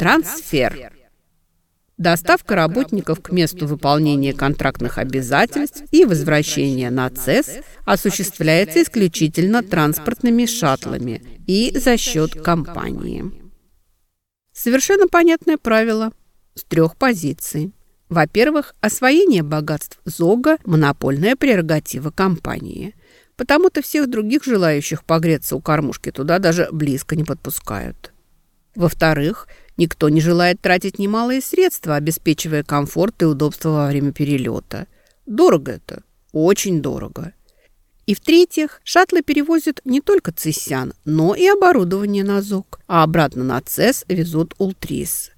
Трансфер. Доставка работников к месту выполнения контрактных обязательств и возвращение на ЦЕС осуществляется исключительно транспортными шаттлами и за счет компании. Совершенно понятное правило с трех позиций. Во-первых, освоение богатств ЗОГа – монопольная прерогатива компании. Потому-то всех других желающих погреться у кормушки туда даже близко не подпускают. Во-вторых, Никто не желает тратить немалые средства, обеспечивая комфорт и удобство во время перелета. Дорого это, очень дорого. И в-третьих, шаттлы перевозят не только цисян, но и оборудование на ЗОК, а обратно на ЦЕС везут Ултрис.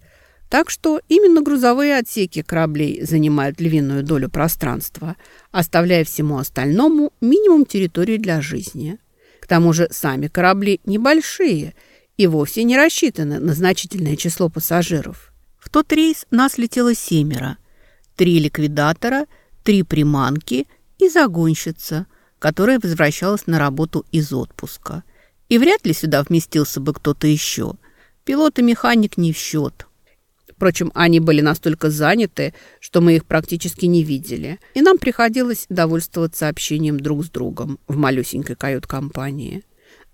Так что именно грузовые отсеки кораблей занимают львиную долю пространства, оставляя всему остальному минимум территории для жизни. К тому же сами корабли небольшие – и вовсе не рассчитаны на значительное число пассажиров. В тот рейс нас летело семеро. Три ликвидатора, три приманки и загонщица, которая возвращалась на работу из отпуска. И вряд ли сюда вместился бы кто-то еще. Пилот и механик не в счет. Впрочем, они были настолько заняты, что мы их практически не видели, и нам приходилось довольствоваться общением друг с другом в малюсенькой кают-компании.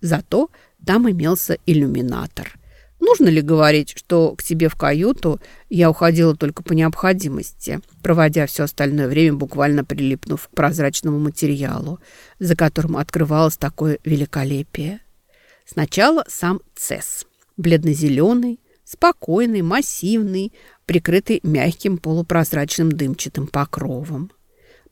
Зато там имелся иллюминатор. Нужно ли говорить, что к себе в каюту я уходила только по необходимости, проводя все остальное время буквально прилипнув к прозрачному материалу, за которым открывалось такое великолепие? Сначала сам цесс. Бледно-зеленый, спокойный, массивный, прикрытый мягким полупрозрачным дымчатым покровом.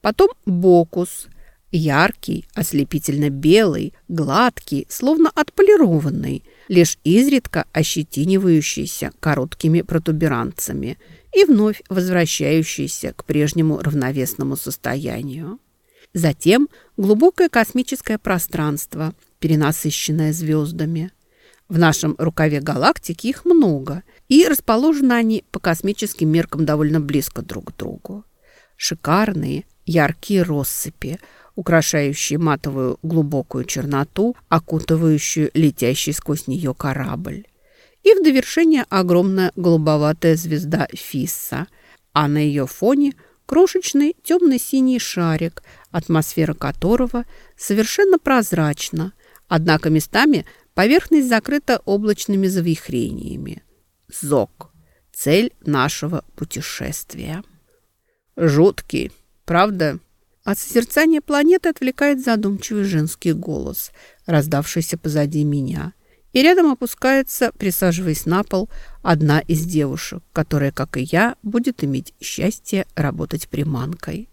Потом бокус, Яркий, ослепительно белый, гладкий, словно отполированный, лишь изредка ощетинивающийся короткими протуберанцами и вновь возвращающийся к прежнему равновесному состоянию. Затем глубокое космическое пространство, перенасыщенное звездами. В нашем рукаве галактики их много, и расположены они по космическим меркам довольно близко друг к другу. Шикарные, яркие россыпи – украшающие матовую глубокую черноту, окутывающую летящий сквозь нее корабль. И в довершение огромная голубоватая звезда Фисса, а на ее фоне крошечный темно-синий шарик, атмосфера которого совершенно прозрачна, однако местами поверхность закрыта облачными завихрениями. ЗОК – цель нашего путешествия. Жуткий, правда? От созерцания планеты отвлекает задумчивый женский голос, раздавшийся позади меня. И рядом опускается, присаживаясь на пол, одна из девушек, которая, как и я, будет иметь счастье работать приманкой.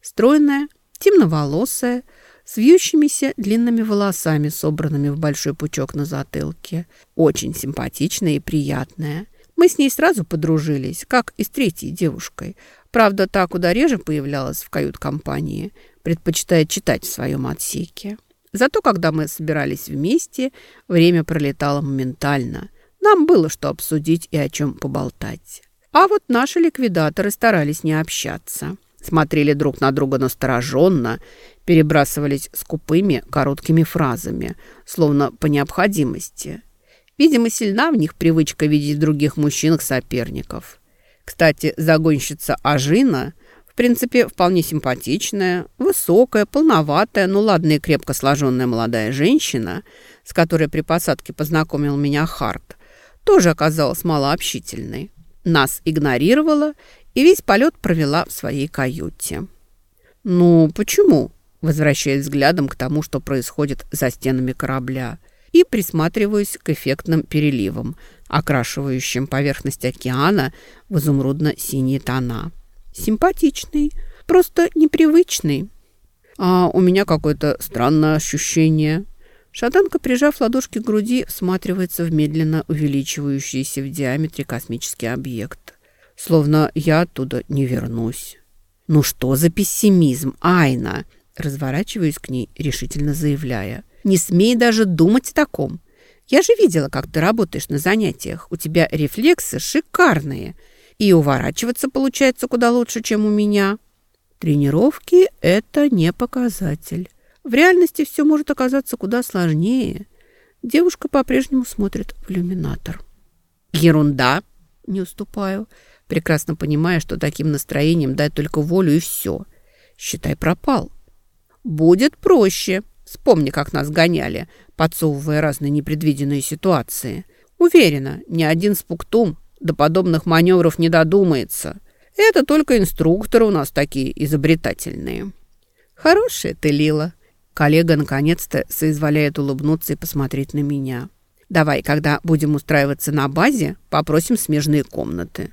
Стройная, темноволосая, с вьющимися длинными волосами, собранными в большой пучок на затылке. Очень симпатичная и приятная. Мы с ней сразу подружились, как и с третьей девушкой – Правда, та куда реже появлялась в кают-компании, предпочитая читать в своем отсеке. Зато, когда мы собирались вместе, время пролетало моментально. Нам было что обсудить и о чем поболтать. А вот наши ликвидаторы старались не общаться. Смотрели друг на друга настороженно, перебрасывались скупыми короткими фразами, словно по необходимости. Видимо, сильна в них привычка видеть других мужчинах соперников. Кстати, загонщица Ажина, в принципе, вполне симпатичная, высокая, полноватая, но ладная и крепко сложенная молодая женщина, с которой при посадке познакомил меня Харт, тоже оказалась малообщительной. Нас игнорировала и весь полет провела в своей каюте. «Ну, почему?» возвращаясь взглядом к тому, что происходит за стенами корабля, и присматриваюсь к эффектным переливам, окрашивающим поверхность океана в изумрудно-синие тона. Симпатичный, просто непривычный. А у меня какое-то странное ощущение. Шатанка, прижав ладошки к груди, всматривается в медленно увеличивающийся в диаметре космический объект. Словно я оттуда не вернусь. «Ну что за пессимизм, Айна?» Разворачиваюсь к ней, решительно заявляя. «Не смей даже думать о таком. Я же видела, как ты работаешь на занятиях. У тебя рефлексы шикарные. И уворачиваться получается куда лучше, чем у меня. Тренировки – это не показатель. В реальности все может оказаться куда сложнее. Девушка по-прежнему смотрит в иллюминатор. Ерунда. Не уступаю, прекрасно понимая, что таким настроением дать только волю и все. Считай, пропал. Будет проще. Вспомни, как нас гоняли, подсовывая разные непредвиденные ситуации. Уверена, ни один спуктум до подобных маневров не додумается. Это только инструкторы у нас такие изобретательные. Хорошая ты, Лила. Коллега наконец-то соизволяет улыбнуться и посмотреть на меня. Давай, когда будем устраиваться на базе, попросим смежные комнаты.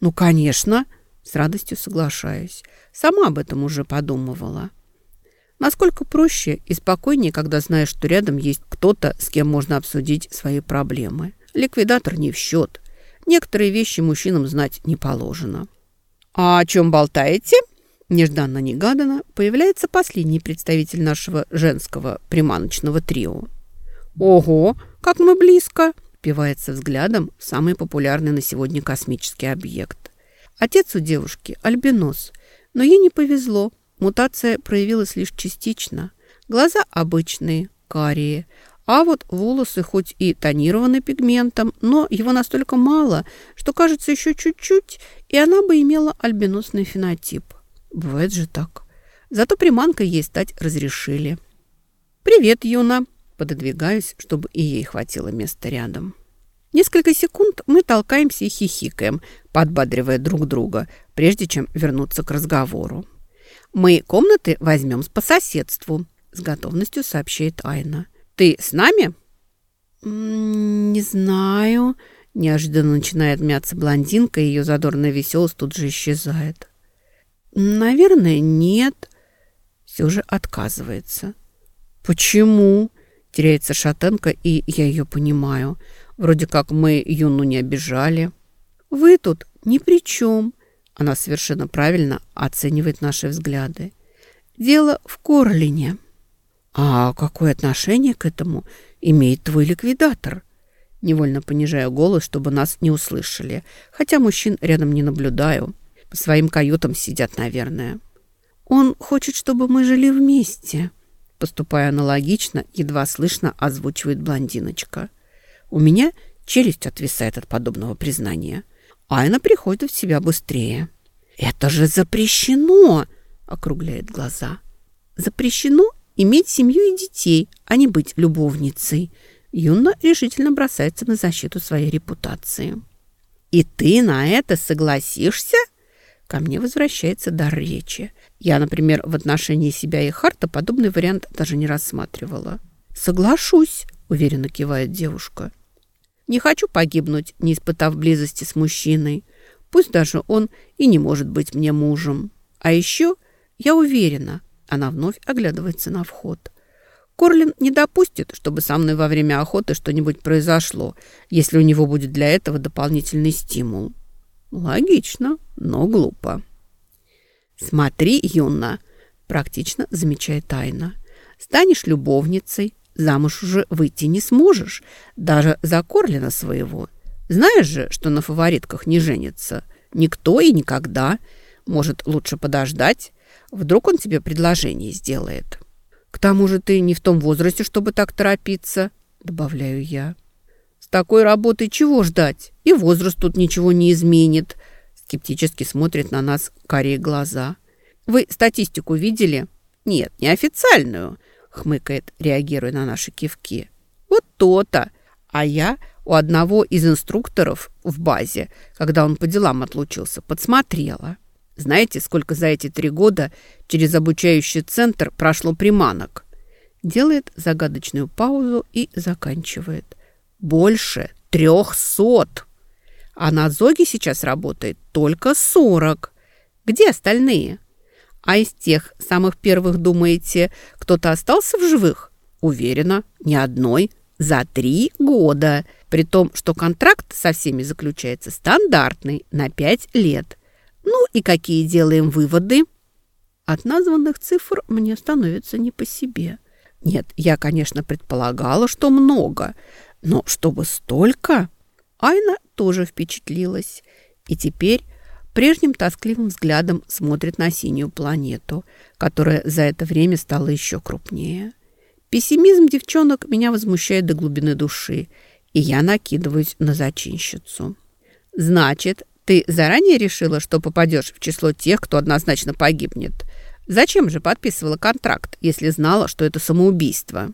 Ну, конечно, с радостью соглашаюсь. Сама об этом уже подумывала. Насколько проще и спокойнее, когда знаешь, что рядом есть кто-то, с кем можно обсудить свои проблемы. Ликвидатор не в счет. Некоторые вещи мужчинам знать не положено. «А о чем болтаете?» Нежданно-негаданно появляется последний представитель нашего женского приманочного трио. «Ого, как мы близко!» впивается взглядом самый популярный на сегодня космический объект. Отец у девушки – альбинос, но ей не повезло. Мутация проявилась лишь частично. Глаза обычные, карие, а вот волосы хоть и тонированы пигментом, но его настолько мало, что кажется еще чуть-чуть, и она бы имела альбиносный фенотип. Бывает же так. Зато приманкой ей стать разрешили. «Привет, Юна!» Пододвигаюсь, чтобы и ей хватило места рядом. Несколько секунд мы толкаемся и хихикаем, подбадривая друг друга, прежде чем вернуться к разговору. «Мы комнаты возьмем по соседству», — с готовностью сообщает Айна. «Ты с нами?» «Не знаю», — неожиданно начинает мяться блондинка, и ее задорная веселость тут же исчезает. «Наверное, нет». Все же отказывается. «Почему?» — теряется шатенка, и я ее понимаю. Вроде как мы Юну не обижали. «Вы тут ни при чем», — она совершенно правильно оценивает наши взгляды. «Дело в Корлине». «А какое отношение к этому имеет твой ликвидатор?» Невольно понижая голос, чтобы нас не услышали, хотя мужчин рядом не наблюдаю. По своим каютам сидят, наверное. «Он хочет, чтобы мы жили вместе», поступая аналогично, едва слышно озвучивает блондиночка. У меня челюсть отвисает от подобного признания. Айна приходит в себя быстрее. «Это же запрещено!» — округляет глаза. «Запрещено иметь семью и детей, а не быть любовницей». Юна решительно бросается на защиту своей репутации. «И ты на это согласишься?» Ко мне возвращается дар речи. Я, например, в отношении себя и Харта подобный вариант даже не рассматривала. «Соглашусь», — уверенно кивает девушка. «Не хочу погибнуть, не испытав близости с мужчиной. Пусть даже он и не может быть мне мужем. А еще я уверена, она вновь оглядывается на вход. Корлин не допустит, чтобы со мной во время охоты что-нибудь произошло, если у него будет для этого дополнительный стимул. Логично, но глупо. Смотри, Юна, практично замечает Тайна. Станешь любовницей, замуж уже выйти не сможешь, даже за Корлина своего. Знаешь же, что на фаворитках не женится. Никто и никогда. Может, лучше подождать? Вдруг он тебе предложение сделает. К тому же ты не в том возрасте, чтобы так торопиться, добавляю я. С такой работой чего ждать? И возраст тут ничего не изменит. Скептически смотрит на нас карие глаза. Вы статистику видели? Нет, не официальную, хмыкает, реагируя на наши кивки. Вот то-то. А я у одного из инструкторов в базе, когда он по делам отлучился, подсмотрела. Знаете, сколько за эти три года через обучающий центр прошло приманок? Делает загадочную паузу и заканчивает. Больше трехсот. А на Зоге сейчас работает только сорок. Где остальные? А из тех самых первых, думаете, кто-то остался в живых? Уверена, ни одной. За три года. При том, что контракт со всеми заключается стандартный, на пять лет. Ну и какие делаем выводы? От названных цифр мне становится не по себе. Нет, я, конечно, предполагала, что много, но чтобы столько... Айна тоже впечатлилась. И теперь прежним тоскливым взглядом смотрит на синюю планету, которая за это время стала еще крупнее. Пессимизм девчонок меня возмущает до глубины души, и я накидываюсь на зачинщицу. Значит, ты заранее решила, что попадешь в число тех, кто однозначно погибнет? Зачем же подписывала контракт, если знала, что это самоубийство?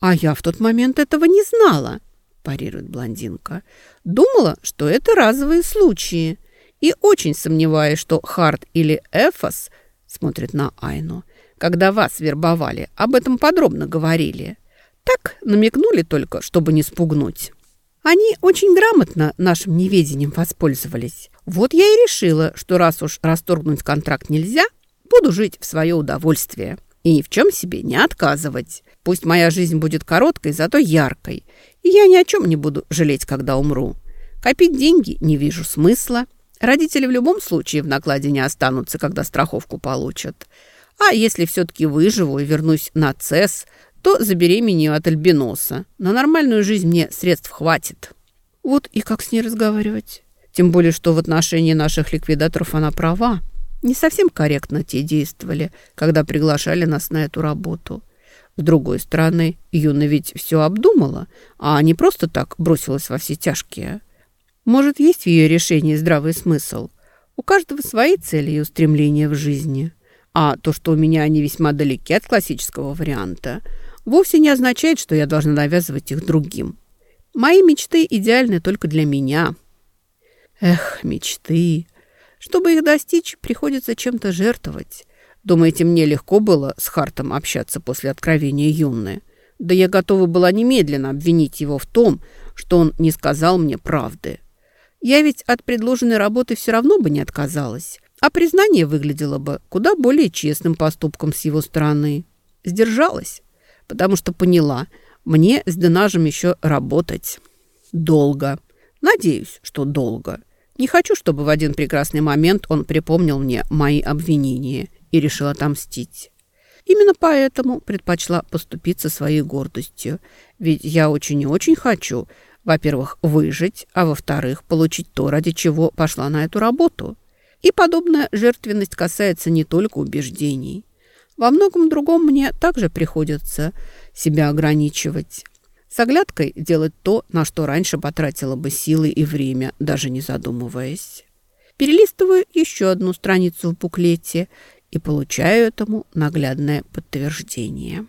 А я в тот момент этого не знала, парирует блондинка. Думала, что это разовые случаи. И очень сомневаюсь, что Харт или Эфос смотрит на Айну. Когда вас вербовали, об этом подробно говорили. Так намекнули только, чтобы не спугнуть. Они очень грамотно нашим неведением воспользовались. Вот я и решила, что раз уж расторгнуть контракт нельзя, буду жить в свое удовольствие и ни в чем себе не отказывать. Пусть моя жизнь будет короткой, зато яркой, и я ни о чем не буду жалеть, когда умру. Копить деньги не вижу смысла. Родители в любом случае в накладе не останутся, когда страховку получат. А если все-таки выживу и вернусь на ЦЕС, то забеременею от альбиноса. На нормальную жизнь мне средств хватит. Вот и как с ней разговаривать? Тем более, что в отношении наших ликвидаторов она права. Не совсем корректно те действовали, когда приглашали нас на эту работу. С другой стороны, Юна ведь все обдумала, а не просто так бросилась во все тяжкие. Может, есть в ее решении здравый смысл? У каждого свои цели и устремления в жизни. А то, что у меня они весьма далеки от классического варианта – вовсе не означает, что я должна навязывать их другим. Мои мечты идеальны только для меня. Эх, мечты. Чтобы их достичь, приходится чем-то жертвовать. Думаете, мне легко было с Хартом общаться после откровения Юнны? Да я готова была немедленно обвинить его в том, что он не сказал мне правды. Я ведь от предложенной работы все равно бы не отказалась, а признание выглядело бы куда более честным поступком с его стороны. Сдержалась потому что поняла, мне с Денажем еще работать. Долго. Надеюсь, что долго. Не хочу, чтобы в один прекрасный момент он припомнил мне мои обвинения и решил отомстить. Именно поэтому предпочла поступиться своей гордостью. Ведь я очень и очень хочу, во-первых, выжить, а во-вторых, получить то, ради чего пошла на эту работу. И подобная жертвенность касается не только убеждений. Во многом другом мне также приходится себя ограничивать. С оглядкой делать то, на что раньше потратила бы силы и время, даже не задумываясь. Перелистываю еще одну страницу в буклете и получаю этому наглядное подтверждение.